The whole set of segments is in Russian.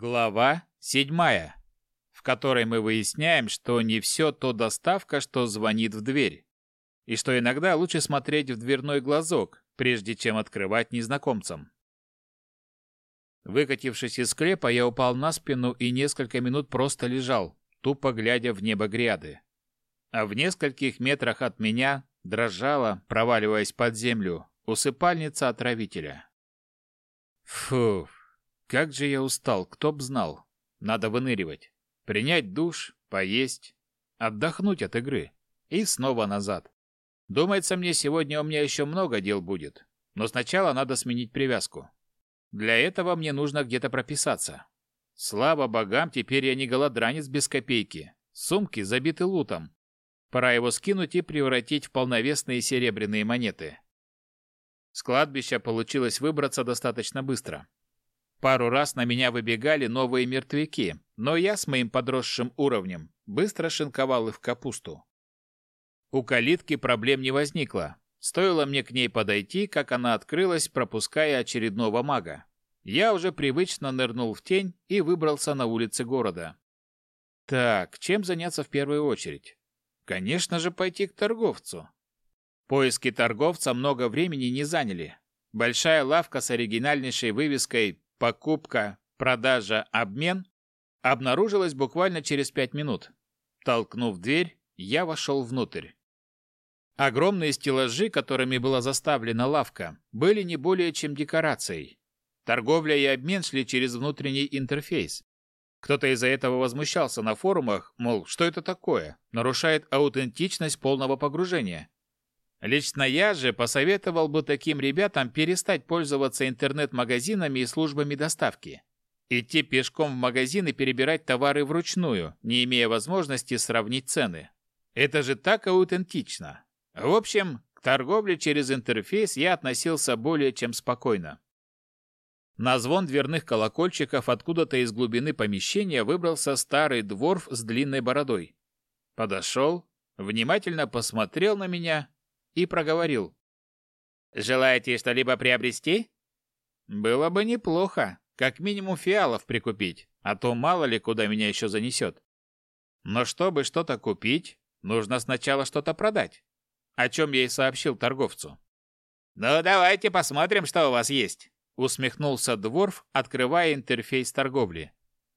Глава седьмая, в которой мы выясняем, что не все то доставка, что звонит в дверь, и что иногда лучше смотреть в дверной глазок, прежде чем открывать незнакомцам. Выкатившись из склепа, я упал на спину и несколько минут просто лежал, тупо глядя в небо гряды. А в нескольких метрах от меня дрожала, проваливаясь под землю, усыпальница отравителя. Фух. Как же я устал, кто б знал. Надо выныривать. Принять душ, поесть, отдохнуть от игры. И снова назад. Думается мне, сегодня у меня еще много дел будет. Но сначала надо сменить привязку. Для этого мне нужно где-то прописаться. Слава богам, теперь я не голодранец без копейки. Сумки забиты лутом. Пора его скинуть и превратить в полновесные серебряные монеты. С кладбища получилось выбраться достаточно быстро. Пару раз на меня выбегали новые мертвяки, но я с моим подросшим уровнем быстро шинковал их в капусту. У калитки проблем не возникло. Стоило мне к ней подойти, как она открылась, пропуская очередного мага. Я уже привычно нырнул в тень и выбрался на улицы города. Так, чем заняться в первую очередь? Конечно же, пойти к торговцу. Поиски торговца много времени не заняли. Большая лавка с оригинальнейшей вывеской покупка, продажа, обмен обнаружилась буквально через пять минут. Толкнув дверь, я вошел внутрь. Огромные стеллажи, которыми была заставлена лавка, были не более чем декорацией. Торговля и обмен шли через внутренний интерфейс. Кто-то из-за этого возмущался на форумах, мол, что это такое, нарушает аутентичность полного погружения. Лично я же посоветовал бы таким ребятам перестать пользоваться интернет-магазинами и службами доставки. Идти пешком в магазин и перебирать товары вручную, не имея возможности сравнить цены. Это же так аутентично. В общем, к торговле через интерфейс я относился более чем спокойно. На звон дверных колокольчиков откуда-то из глубины помещения выбрался старый дворф с длинной бородой. Подошел, внимательно посмотрел на меня и проговорил. «Желаете что-либо приобрести?» «Было бы неплохо, как минимум фиалов прикупить, а то мало ли куда меня еще занесет. Но чтобы что-то купить, нужно сначала что-то продать, о чем я и сообщил торговцу». «Ну, давайте посмотрим, что у вас есть», усмехнулся Дворф, открывая интерфейс торговли.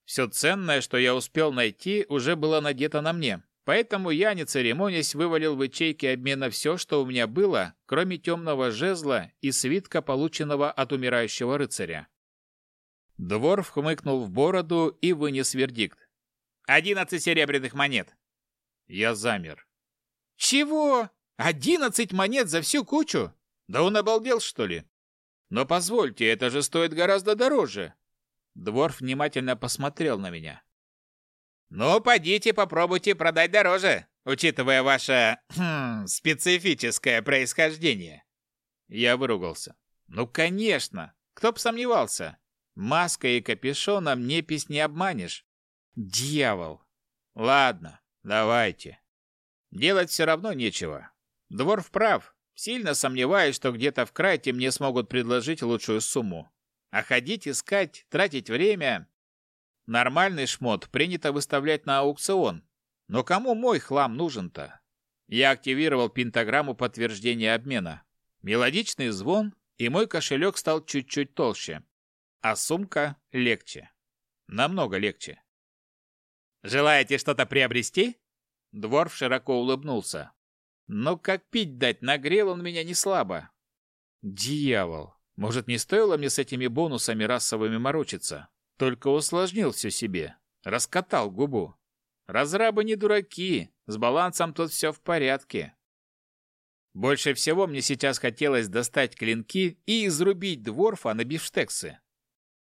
Все ценное, что я успел найти, уже было надето на мне, Поэтому я, не церемонясь, вывалил в ячейки обмена все, что у меня было, кроме темного жезла и свитка, полученного от умирающего рыцаря. Дворф хмыкнул в бороду и вынес вердикт. «Одиннадцать серебряных монет!» Я замер. «Чего? Одиннадцать монет за всю кучу? Да он обалдел, что ли? Но позвольте, это же стоит гораздо дороже!» Дворф внимательно посмотрел на меня. «Ну, подите попробуйте продать дороже, учитывая ваше хм, специфическое происхождение». Я выругался. «Ну, конечно! Кто б сомневался? Маской и капюшоном непись не обманешь. Дьявол! Ладно, давайте. Делать все равно нечего. Двор вправ. Сильно сомневаюсь, что где-то в крайте мне смогут предложить лучшую сумму. А ходить искать, тратить время Нормальный шмот принято выставлять на аукцион. Но кому мой хлам нужен-то? Я активировал пентаграмму подтверждения обмена. Мелодичный звон, и мой кошелек стал чуть-чуть толще. А сумка легче. Намного легче. «Желаете что-то приобрести?» Дворф широко улыбнулся. Но как пить дать, нагрел он меня не слабо. Дьявол! Может, не стоило мне с этими бонусами расовыми морочиться? Только усложнил все себе. Раскатал губу. Разрабы не дураки. С балансом тут все в порядке. Больше всего мне сейчас хотелось достать клинки и изрубить дворфа на бифштексы.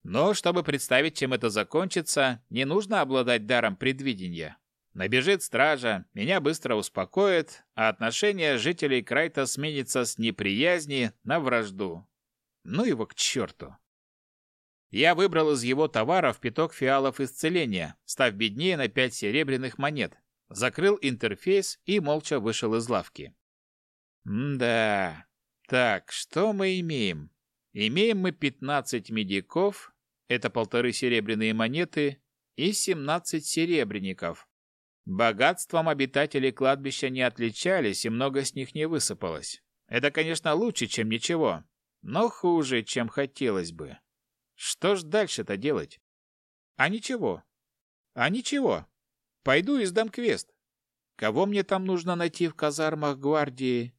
Но чтобы представить, чем это закончится, не нужно обладать даром предвидения. Набежит стража, меня быстро успокоит, а отношение жителей Крайта сменится с неприязни на вражду. Ну его к черту. Я выбрал из его товаров пяток фиалов исцеления, став беднее на пять серебряных монет, закрыл интерфейс и молча вышел из лавки. да Так, что мы имеем? Имеем мы 15 медиков, это полторы серебряные монеты, и 17 серебряников. Богатством обитатели кладбища не отличались, и много с них не высыпалось. Это, конечно, лучше, чем ничего, но хуже, чем хотелось бы. Что ж дальше-то делать? А ничего. А ничего. Пойду и сдам квест. Кого мне там нужно найти в казармах гвардии?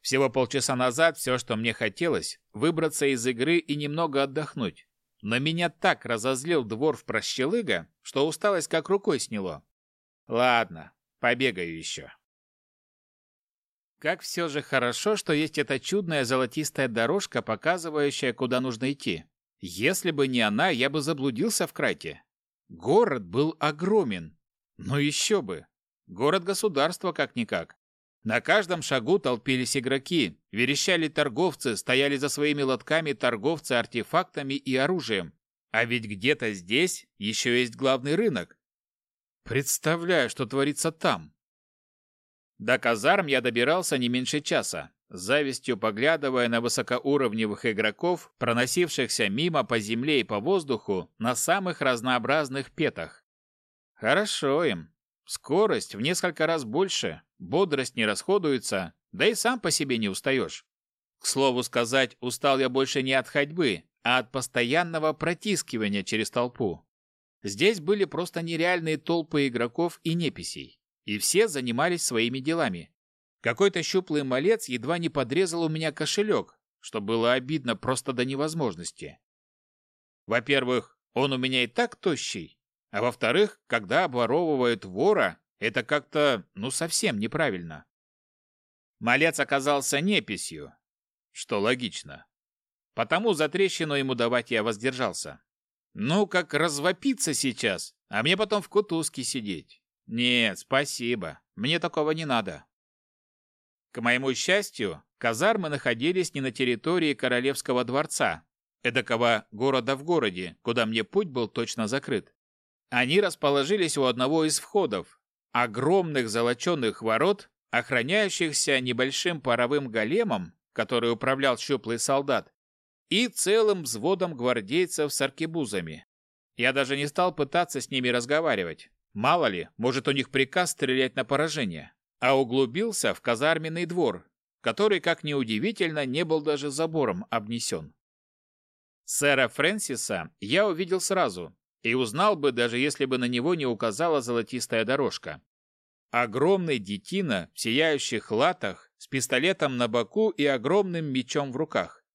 Всего полчаса назад все, что мне хотелось, выбраться из игры и немного отдохнуть. Но меня так разозлил двор в прощелыга, что усталость как рукой сняло. Ладно, побегаю еще. Как все же хорошо, что есть эта чудная золотистая дорожка, показывающая, куда нужно идти. Если бы не она, я бы заблудился в Крайте. Город был огромен. Но еще бы. Город-государство как-никак. На каждом шагу толпились игроки, верещали торговцы, стояли за своими лотками торговцы артефактами и оружием. А ведь где-то здесь еще есть главный рынок, Представляю, что творится там. До казарм я добирался не меньше часа, завистью поглядывая на высокоуровневых игроков, проносившихся мимо по земле и по воздуху на самых разнообразных петах. Хорошо им. Скорость в несколько раз больше, бодрость не расходуется, да и сам по себе не устаешь. К слову сказать, устал я больше не от ходьбы, а от постоянного протискивания через толпу. Здесь были просто нереальные толпы игроков и неписей, и все занимались своими делами. Какой-то щуплый малец едва не подрезал у меня кошелек, что было обидно просто до невозможности. Во-первых, он у меня и так тощий, а во-вторых, когда обворовывают вора, это как-то, ну, совсем неправильно. Малец оказался неписью, что логично. Потому за трещину ему давать я воздержался. Ну, как развопиться сейчас, а мне потом в кутузке сидеть. Нет, спасибо, мне такого не надо. К моему счастью, казармы находились не на территории Королевского дворца, эдакого города в городе, куда мне путь был точно закрыт. Они расположились у одного из входов, огромных золоченых ворот, охраняющихся небольшим паровым големом, который управлял щуплый солдат, и целым взводом гвардейцев с аркебузами. Я даже не стал пытаться с ними разговаривать. Мало ли, может у них приказ стрелять на поражение. А углубился в казарменный двор, который, как ни удивительно, не был даже забором обнесен. Сэра Фрэнсиса я увидел сразу и узнал бы, даже если бы на него не указала золотистая дорожка. Огромный детина в сияющих латах, с пистолетом на боку и огромным мечом в руках.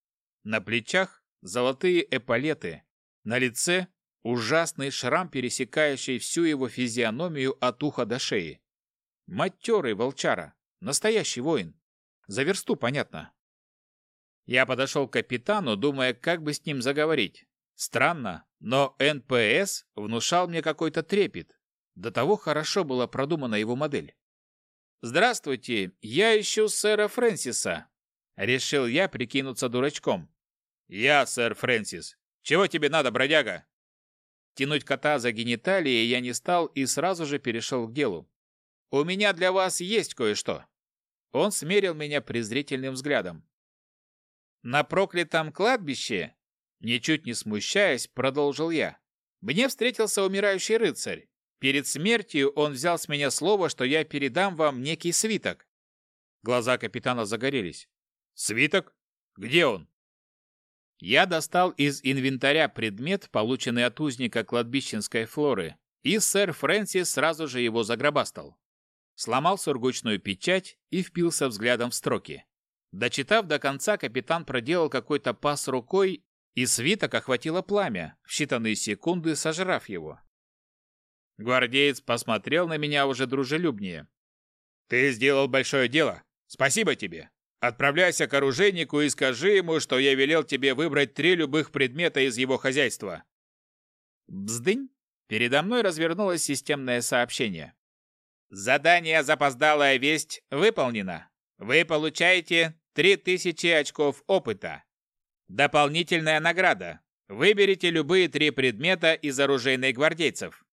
На плечах золотые эполеты, на лице ужасный шрам, пересекающий всю его физиономию от уха до шеи. Матерый волчара, настоящий воин. За версту, понятно. Я подошел к капитану, думая, как бы с ним заговорить. Странно, но НПС внушал мне какой-то трепет. До того хорошо была продумана его модель. «Здравствуйте, я ищу сэра Фрэнсиса», Решил я прикинуться дурачком. «Я, сэр Фрэнсис. Чего тебе надо, бродяга?» Тянуть кота за гениталии я не стал и сразу же перешел к делу. «У меня для вас есть кое-что». Он смерил меня презрительным взглядом. «На проклятом кладбище?» Ничуть не смущаясь, продолжил я. «Мне встретился умирающий рыцарь. Перед смертью он взял с меня слово, что я передам вам некий свиток». Глаза капитана загорелись. Свиток? Где он? Я достал из инвентаря предмет, полученный от узника кладбищенской флоры, и сэр Фрэнсис сразу же его загробастал. Сломал сургучную печать и впился взглядом в строки. Дочитав до конца, капитан проделал какой-то пас рукой, и свиток охватило пламя, в считанные секунды сожрав его. Гвардеец посмотрел на меня уже дружелюбнее. «Ты сделал большое дело. Спасибо тебе. Отправляйся к оружейнику и скажи ему, что я велел тебе выбрать три любых предмета из его хозяйства. Бздынь! Передо мной развернулось системное сообщение. Задание «Запоздалая весть» выполнено. Вы получаете 3000 очков опыта. Дополнительная награда. Выберите любые три предмета из оружейной гвардейцев.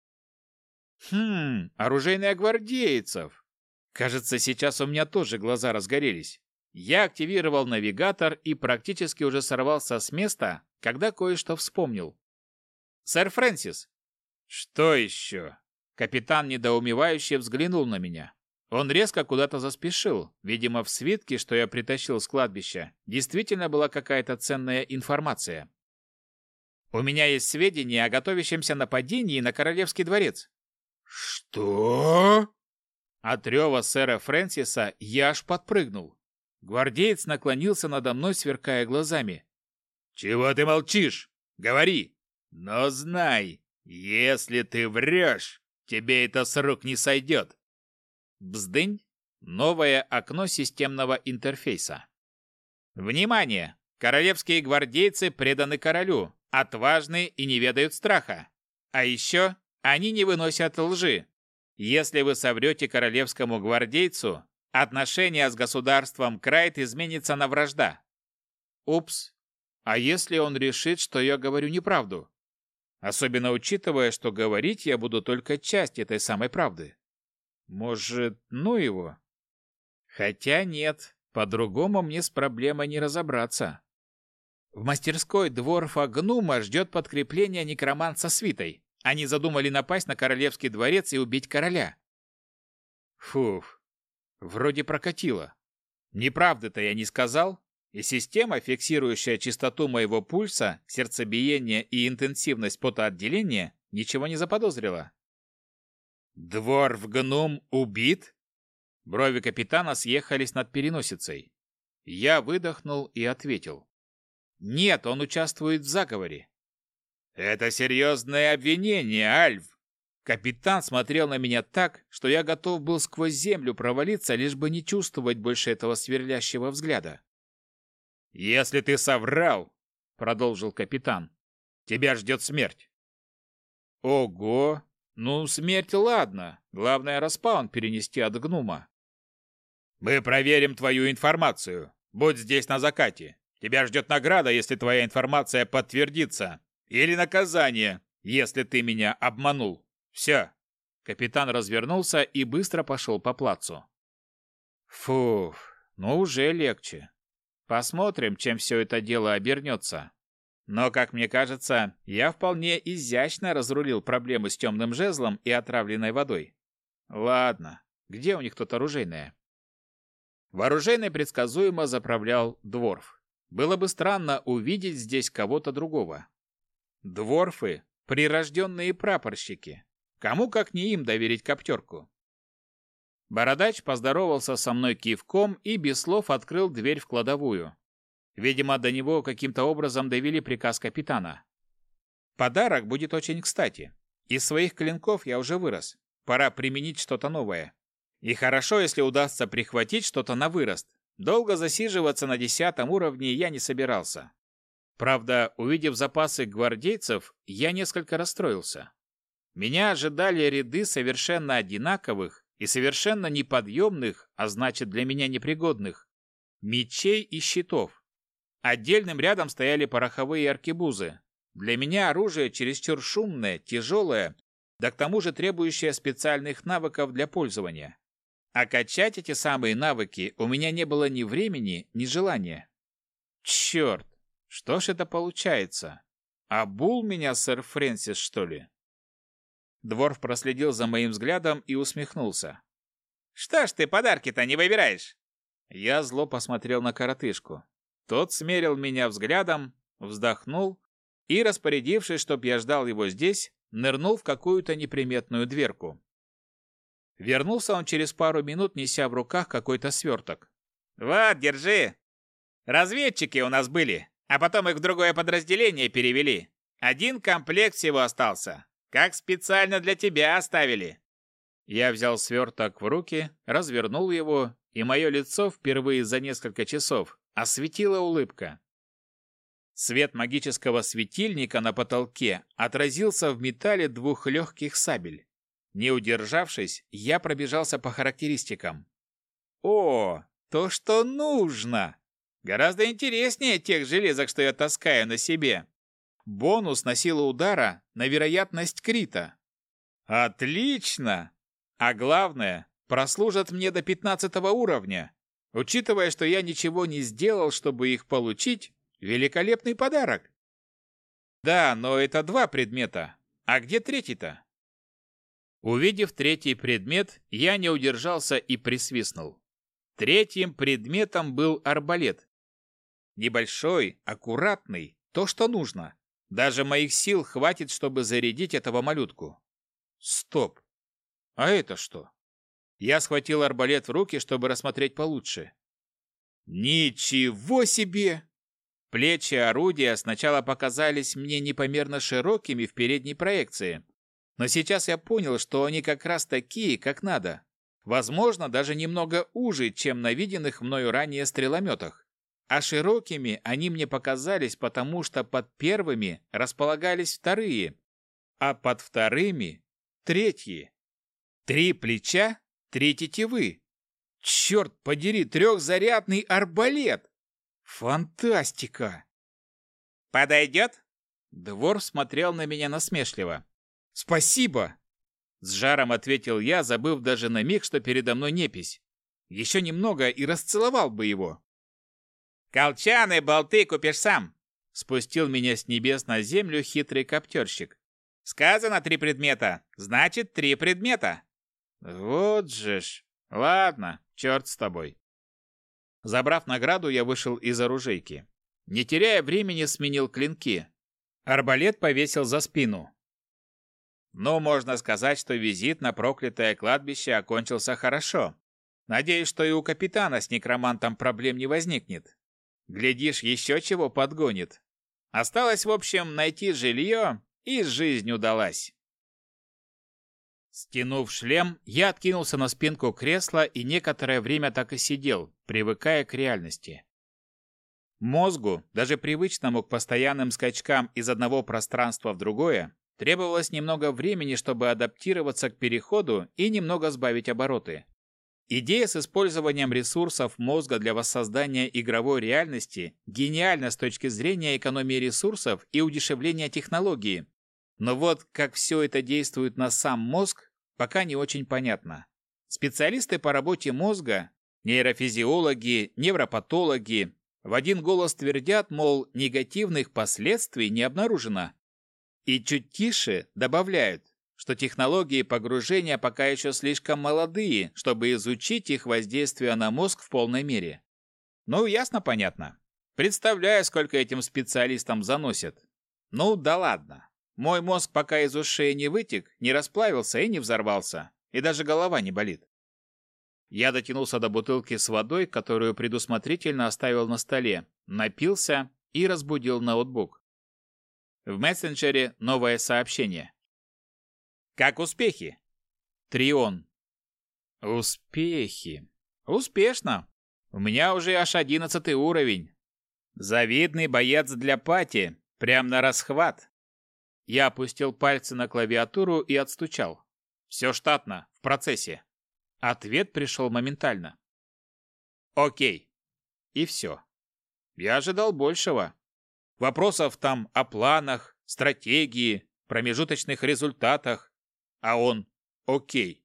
Хм, оружейная гвардейцев. Кажется, сейчас у меня тоже глаза разгорелись. Я активировал навигатор и практически уже сорвался с места, когда кое-что вспомнил. «Сэр Фрэнсис!» «Что еще?» Капитан недоумевающе взглянул на меня. Он резко куда-то заспешил. Видимо, в свитке, что я притащил с кладбища, действительно была какая-то ценная информация. У меня есть сведения о готовящемся нападении на Королевский дворец. Что? От рева сэра Фрэнсиса я аж подпрыгнул. Гвардеец наклонился надо мной, сверкая глазами. «Чего ты молчишь? Говори! Но знай, если ты врешь, тебе это с рук не сойдет!» Бздынь. Новое окно системного интерфейса. Внимание! Королевские гвардейцы преданы королю, отважны и не ведают страха. А еще они не выносят лжи. Если вы соврете королевскому гвардейцу, отношение с государством Крайт изменится на вражда. Упс. А если он решит, что я говорю неправду? Особенно учитывая, что говорить я буду только часть этой самой правды. Может, ну его? Хотя нет, по-другому мне с проблемой не разобраться. В мастерской дворфа Гнума ждет подкрепление некромант со свитой. Они задумали напасть на королевский дворец и убить короля. Фуф, вроде прокатило. Неправды-то я не сказал, и система, фиксирующая частоту моего пульса, сердцебиения и интенсивность потоотделения, ничего не заподозрила. «Дворф-гном убит?» Брови капитана съехались над переносицей. Я выдохнул и ответил. «Нет, он участвует в заговоре». «Это серьезное обвинение, Альф!» Капитан смотрел на меня так, что я готов был сквозь землю провалиться, лишь бы не чувствовать больше этого сверлящего взгляда. «Если ты соврал, — продолжил капитан, — тебя ждет смерть». «Ого! Ну, смерть ладно. Главное, распаун перенести от гнума. Мы проверим твою информацию. Будь здесь на закате. Тебя ждет награда, если твоя информация подтвердится. Или наказание, если ты меня обманул. Все. Капитан развернулся и быстро пошел по плацу. Фух, ну уже легче. Посмотрим, чем все это дело обернется. Но, как мне кажется, я вполне изящно разрулил проблемы с темным жезлом и отравленной водой. Ладно, где у них тут оружейное? Вооружейный предсказуемо заправлял Дворф. Было бы странно увидеть здесь кого-то другого. Дворфы — прирожденные прапорщики. Кому как не им доверить коптерку? Бородач поздоровался со мной кивком и без слов открыл дверь в кладовую. Видимо, до него каким-то образом довели приказ капитана. Подарок будет очень кстати. Из своих клинков я уже вырос. Пора применить что-то новое. И хорошо, если удастся прихватить что-то на вырост. Долго засиживаться на десятом уровне я не собирался. Правда, увидев запасы гвардейцев, я несколько расстроился. Меня ожидали ряды совершенно одинаковых и совершенно неподъемных, а значит для меня непригодных, мечей и щитов. Отдельным рядом стояли пороховые аркебузы. Для меня оружие чересчур шумное, тяжелое, да к тому же требующее специальных навыков для пользования. А качать эти самые навыки у меня не было ни времени, ни желания. Черт, что ж это получается? Обул меня сэр Фрэнсис, что ли? Дворф проследил за моим взглядом и усмехнулся. «Что ж ты подарки-то не выбираешь?» Я зло посмотрел на коротышку. Тот смерил меня взглядом, вздохнул и, распорядившись, чтоб я ждал его здесь, нырнул в какую-то неприметную дверку. Вернулся он через пару минут, неся в руках какой-то сверток. «Вот, держи! Разведчики у нас были, а потом их в другое подразделение перевели. Один комплект всего остался, как специально для тебя оставили». Я взял сверток в руки, развернул его, и мое лицо впервые за несколько часов осветила улыбка. Свет магического светильника на потолке отразился в металле двух легких сабель. Не удержавшись, я пробежался по характеристикам. О, то, что нужно! Гораздо интереснее тех железок, что я таскаю на себе. Бонус на силу удара на вероятность крита. Отлично! А главное, прослужат мне до 15 уровня. Учитывая, что я ничего не сделал, чтобы их получить, великолепный подарок. Да, но это два предмета. А где третий-то? Увидев третий предмет, я не удержался и присвистнул. Третьим предметом был арбалет. Небольшой, аккуратный, то, что нужно. Даже моих сил хватит, чтобы зарядить этого малютку. Стоп. А это что? Я схватил арбалет в руки, чтобы рассмотреть получше. Ничего себе! Плечи орудия сначала показались мне непомерно широкими в передней проекции, но сейчас я понял, что они как раз такие, как надо. Возможно, даже немного уже, чем на виденных мною ранее стрелометах. А широкими они мне показались, потому что под первыми располагались вторые, а под вторыми — третьи. Три плеча, три тетивы. Черт подери, трехзарядный арбалет! Фантастика! Подойдет? Двор смотрел на меня насмешливо. Спасибо! С жаром ответил я, забыв даже на миг, что передо мной непись. Еще немного и расцеловал бы его. «Колчаны, болты купишь сам!» Спустил меня с небес на землю хитрый коптерщик. «Сказано три предмета, значит три предмета!» «Вот же ж! Ладно, черт с тобой!» Забрав награду, я вышел из оружейки. Не теряя времени, сменил клинки. Арбалет повесил за спину. Ну, можно сказать, что визит на проклятое кладбище окончился хорошо. Надеюсь, что и у капитана с некромантом проблем не возникнет. Глядишь, еще чего подгонит. Осталось, в общем, найти жилье, и жизнь удалась. Стянув шлем, я откинулся на спинку кресла и некоторое время так и сидел, привыкая к реальности. Мозгу, даже привычному к постоянным скачкам из одного пространства в другое, Требовалось немного времени, чтобы адаптироваться к переходу и немного сбавить обороты. Идея с использованием ресурсов мозга для воссоздания игровой реальности гениальна с точки зрения экономии ресурсов и удешевления технологии. Но вот как все это действует на сам мозг, пока не очень понятно. Специалисты по работе мозга, нейрофизиологи, невропатологи, в один голос твердят, мол, негативных последствий не обнаружено, и чуть тише добавляют, что технологии погружения пока еще слишком молодые, чтобы изучить их воздействие на мозг в полной мере. Ну, ясно-понятно. Представляю, сколько этим специалистам заносят. Ну, да ладно. Мой мозг пока из ушей не вытек, не расплавился и не взорвался. И даже голова не болит. Я дотянулся до бутылки с водой, которую предусмотрительно оставил на столе, напился и разбудил ноутбук. В мессенджере новое сообщение. Как успехи? Трион. Успехи. Успешно. У меня уже аж одиннадцатый уровень. Завидный боец для пати. Прям на расхват. Я опустил пальцы на клавиатуру и отстучал. Все штатно, в процессе. Ответ пришел моментально. Окей. И все. Я ожидал большего. Вопросов там о планах, стратегии, промежуточных результатах. А он окей.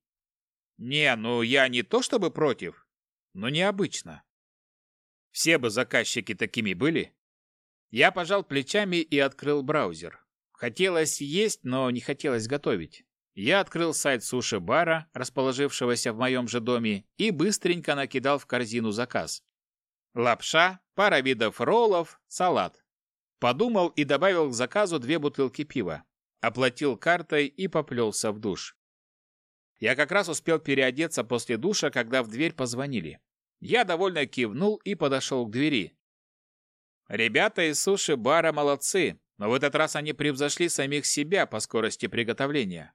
Не, ну я не то чтобы против, но необычно. Все бы заказчики такими были. Я пожал плечами и открыл браузер. Хотелось есть, но не хотелось готовить. Я открыл сайт суши-бара, расположившегося в моем же доме, и быстренько накидал в корзину заказ. Лапша, пара видов роллов, салат. Подумал и добавил к заказу две бутылки пива. Оплатил картой и поплелся в душ. Я как раз успел переодеться после душа, когда в дверь позвонили. Я довольно кивнул и подошел к двери. Ребята из суши-бара молодцы, но в этот раз они превзошли самих себя по скорости приготовления.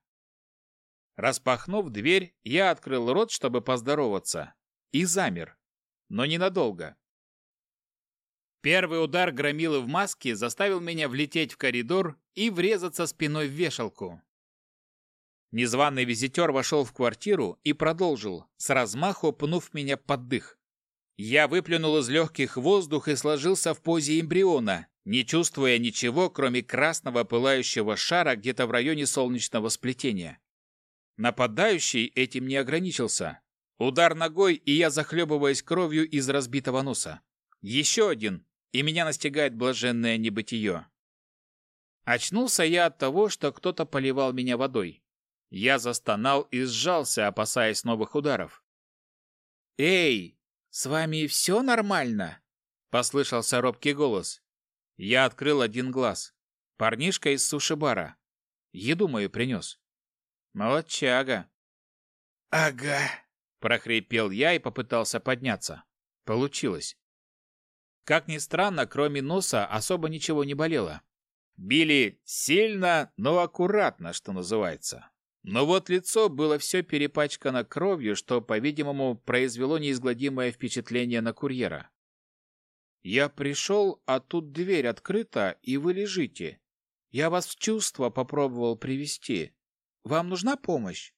Распахнув дверь, я открыл рот, чтобы поздороваться, и замер, но ненадолго. Первый удар громилы в маске заставил меня влететь в коридор и врезаться спиной в вешалку. Незваный визитер вошел в квартиру и продолжил, с размаху пнув меня под дых. Я выплюнул из легких воздух и сложился в позе эмбриона, не чувствуя ничего, кроме красного пылающего шара где-то в районе солнечного сплетения. Нападающий этим не ограничился. Удар ногой, и я захлебываясь кровью из разбитого носа. Еще один, и меня настигает блаженное небытие. Очнулся я от того, что кто-то поливал меня водой. Я застонал и сжался, опасаясь новых ударов. «Эй, с вами все нормально?» — послышался робкий голос. Я открыл один глаз. Парнишка из суши-бара. Еду мою принес. Молодчага. «Ага», — прохрипел я и попытался подняться. Получилось. Как ни странно, кроме носа особо ничего не болело. Били сильно, но аккуратно, что называется. Но вот лицо было все перепачкано кровью, что, по-видимому, произвело неизгладимое впечатление на курьера. «Я пришел, а тут дверь открыта, и вы лежите. Я вас в чувство попробовал привести. Вам нужна помощь?»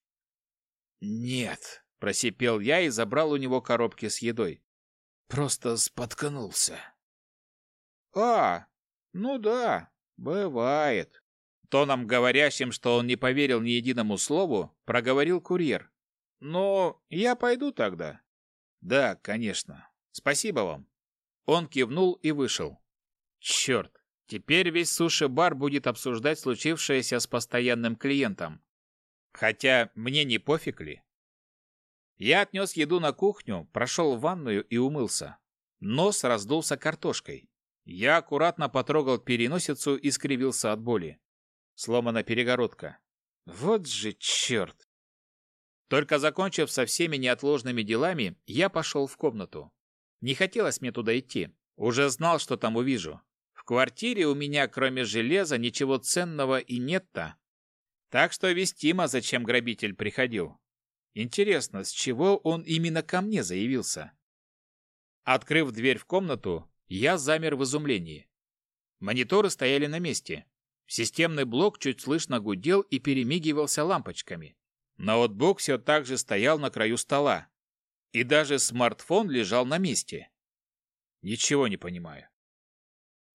«Нет», — просипел я и забрал у него коробки с едой. «Просто споткнулся». «А, ну да, бывает». Тоном говорящим, что он не поверил ни единому слову, проговорил курьер. «Но я пойду тогда». «Да, конечно. Спасибо вам». Он кивнул и вышел. «Черт, теперь весь суши-бар будет обсуждать случившееся с постоянным клиентом. Хотя мне не пофиг ли?» Я отнес еду на кухню, прошел в ванную и умылся. Нос раздулся картошкой. Я аккуратно потрогал переносицу и скривился от боли. Сломана перегородка. Вот же черт! Только закончив со всеми неотложными делами, я пошел в комнату. Не хотелось мне туда идти. Уже знал, что там увижу. В квартире у меня, кроме железа, ничего ценного и нет-то. Так что вестимо, зачем грабитель приходил. Интересно, с чего он именно ко мне заявился? Открыв дверь в комнату, я замер в изумлении. Мониторы стояли на месте. Системный блок чуть слышно гудел и перемигивался лампочками. Ноутбук все так же стоял на краю стола. И даже смартфон лежал на месте. Ничего не понимаю.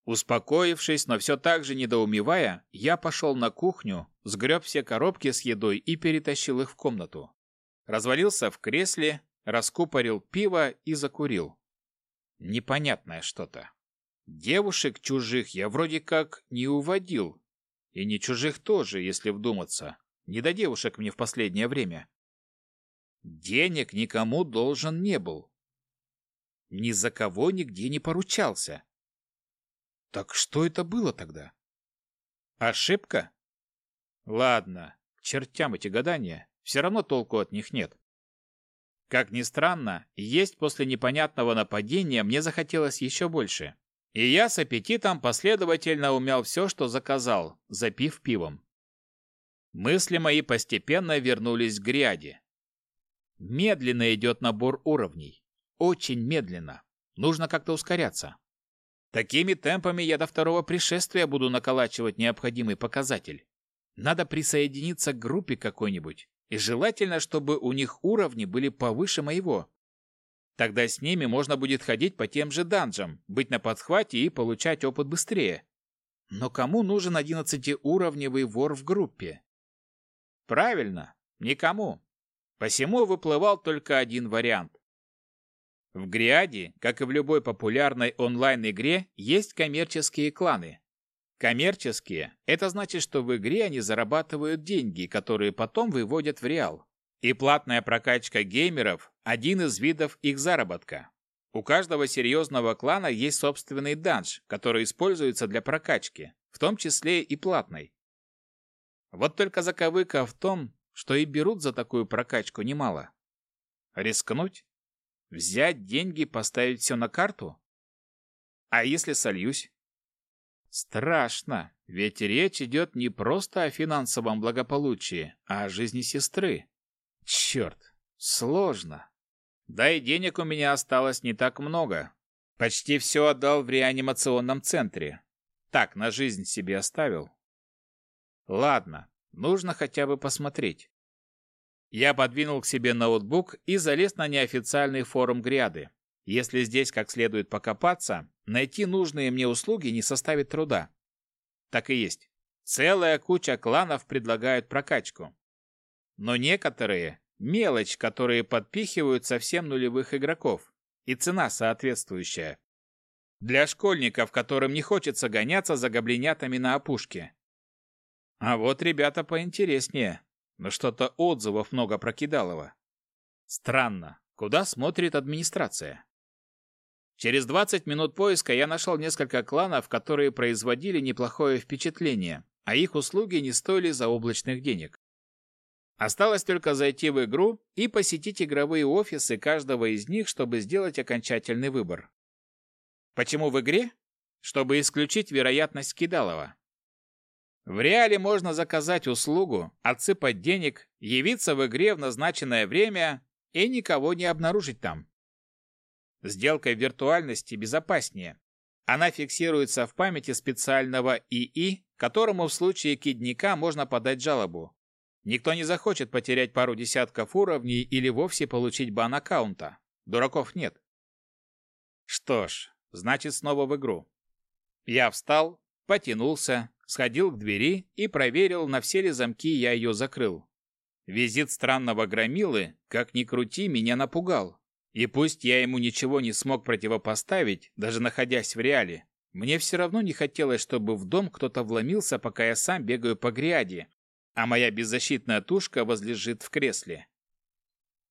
Успокоившись, но все так же недоумевая, я пошел на кухню, сгреб все коробки с едой и перетащил их в комнату развалился в кресле, раскупорил пиво и закурил. Непонятное что-то. Девушек чужих я вроде как не уводил. И не чужих тоже, если вдуматься. Не до девушек мне в последнее время. Денег никому должен не был. Ни за кого нигде не поручался. Так что это было тогда? Ошибка? Ладно, чертям эти гадания все равно толку от них нет. Как ни странно, есть после непонятного нападения мне захотелось еще больше. И я с аппетитом последовательно умял все, что заказал, запив пивом. Мысли мои постепенно вернулись к гряде. Медленно идет набор уровней. Очень медленно. Нужно как-то ускоряться. Такими темпами я до второго пришествия буду наколачивать необходимый показатель. Надо присоединиться к группе какой-нибудь. И желательно, чтобы у них уровни были повыше моего. Тогда с ними можно будет ходить по тем же данжам, быть на подхвате и получать опыт быстрее. Но кому нужен одиннадцатиуровневый вор в группе? Правильно, никому. Посему выплывал только один вариант. В Гриаде, как и в любой популярной онлайн-игре, есть коммерческие кланы. Коммерческие – это значит, что в игре они зарабатывают деньги, которые потом выводят в реал. И платная прокачка геймеров – один из видов их заработка. У каждого серьезного клана есть собственный данж, который используется для прокачки, в том числе и платной. Вот только заковыка в том, что и берут за такую прокачку немало. Рискнуть? Взять деньги, поставить все на карту? А если сольюсь? Страшно, ведь речь идет не просто о финансовом благополучии, а о жизни сестры. Черт, сложно. Да и денег у меня осталось не так много. Почти все отдал в реанимационном центре. Так, на жизнь себе оставил. Ладно, нужно хотя бы посмотреть. Я подвинул к себе ноутбук и залез на неофициальный форум Гряды. Если здесь как следует покопаться, найти нужные мне услуги не составит труда. Так и есть. Целая куча кланов предлагают прокачку. Но некоторые – мелочь, которые подпихивают совсем нулевых игроков. И цена соответствующая. Для школьников, которым не хочется гоняться за гоблинятами на опушке. А вот ребята поинтереснее, но что-то отзывов много про Кидалова. Странно, куда смотрит администрация? Через 20 минут поиска я нашел несколько кланов, которые производили неплохое впечатление, а их услуги не стоили заоблачных денег. Осталось только зайти в игру и посетить игровые офисы каждого из них, чтобы сделать окончательный выбор. Почему в игре? Чтобы исключить вероятность кидалова. В реале можно заказать услугу, отсыпать денег, явиться в игре в назначенное время и никого не обнаружить там. Сделка в виртуальности безопаснее. Она фиксируется в памяти специального ИИ, которому в случае кидника можно подать жалобу. Никто не захочет потерять пару десятков уровней или вовсе получить бан аккаунта. Дураков нет. Что ж, значит снова в игру. Я встал, потянулся, сходил к двери и проверил, на все ли замки я ее закрыл. Визит странного громилы, как ни крути, меня напугал. И пусть я ему ничего не смог противопоставить, даже находясь в реале, мне все равно не хотелось, чтобы в дом кто-то вломился, пока я сам бегаю по гряди, а моя беззащитная тушка возлежит в кресле.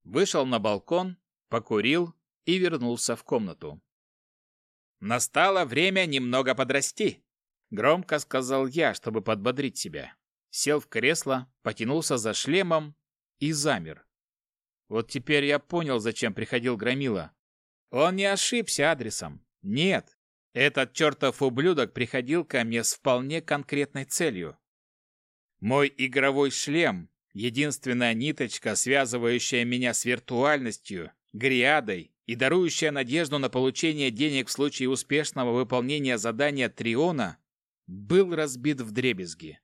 Вышел на балкон, покурил и вернулся в комнату. «Настало время немного подрасти», — громко сказал я, чтобы подбодрить себя. Сел в кресло, потянулся за шлемом и замер. Вот теперь я понял, зачем приходил Громила. Он не ошибся адресом. Нет, этот чертов ублюдок приходил ко мне с вполне конкретной целью. Мой игровой шлем — единственная ниточка, связывающая меня с виртуальностью, гриадой и дарующая надежду на получение денег в случае успешного выполнения задания Триона, был разбит в дребезги.